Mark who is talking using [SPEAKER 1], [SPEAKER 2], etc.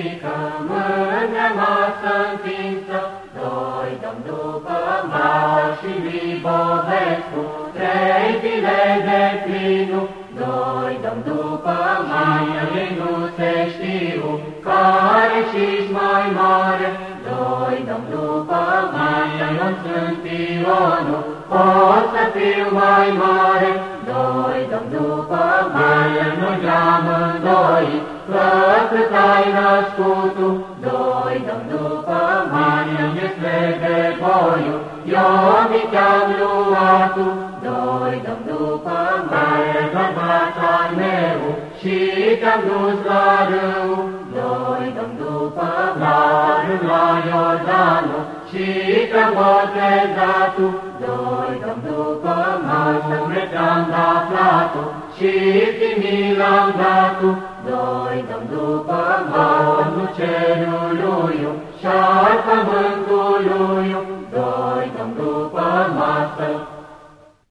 [SPEAKER 1] Fiindcă mâna masă întinsă, doi domn după mar și Libovescu, trei zile de plinul, doi domn după mar și nu se știu, care și mai mare, doi domn după mar, eu sunt Ionul, pot să fiu mai mare, doi domn după mar, nu geamă doi cât ai născut tu, doi dăm după mare, este de boiu, eu mi te-am luat tu, doi dăm după mare, bărbața meu, și te-am dus la râu, doi dăm după mare, la Iordanu, și te-am botezat tu, doi dăm după masă, धातु शीतिनीलां धातु दोयितं तुं दातु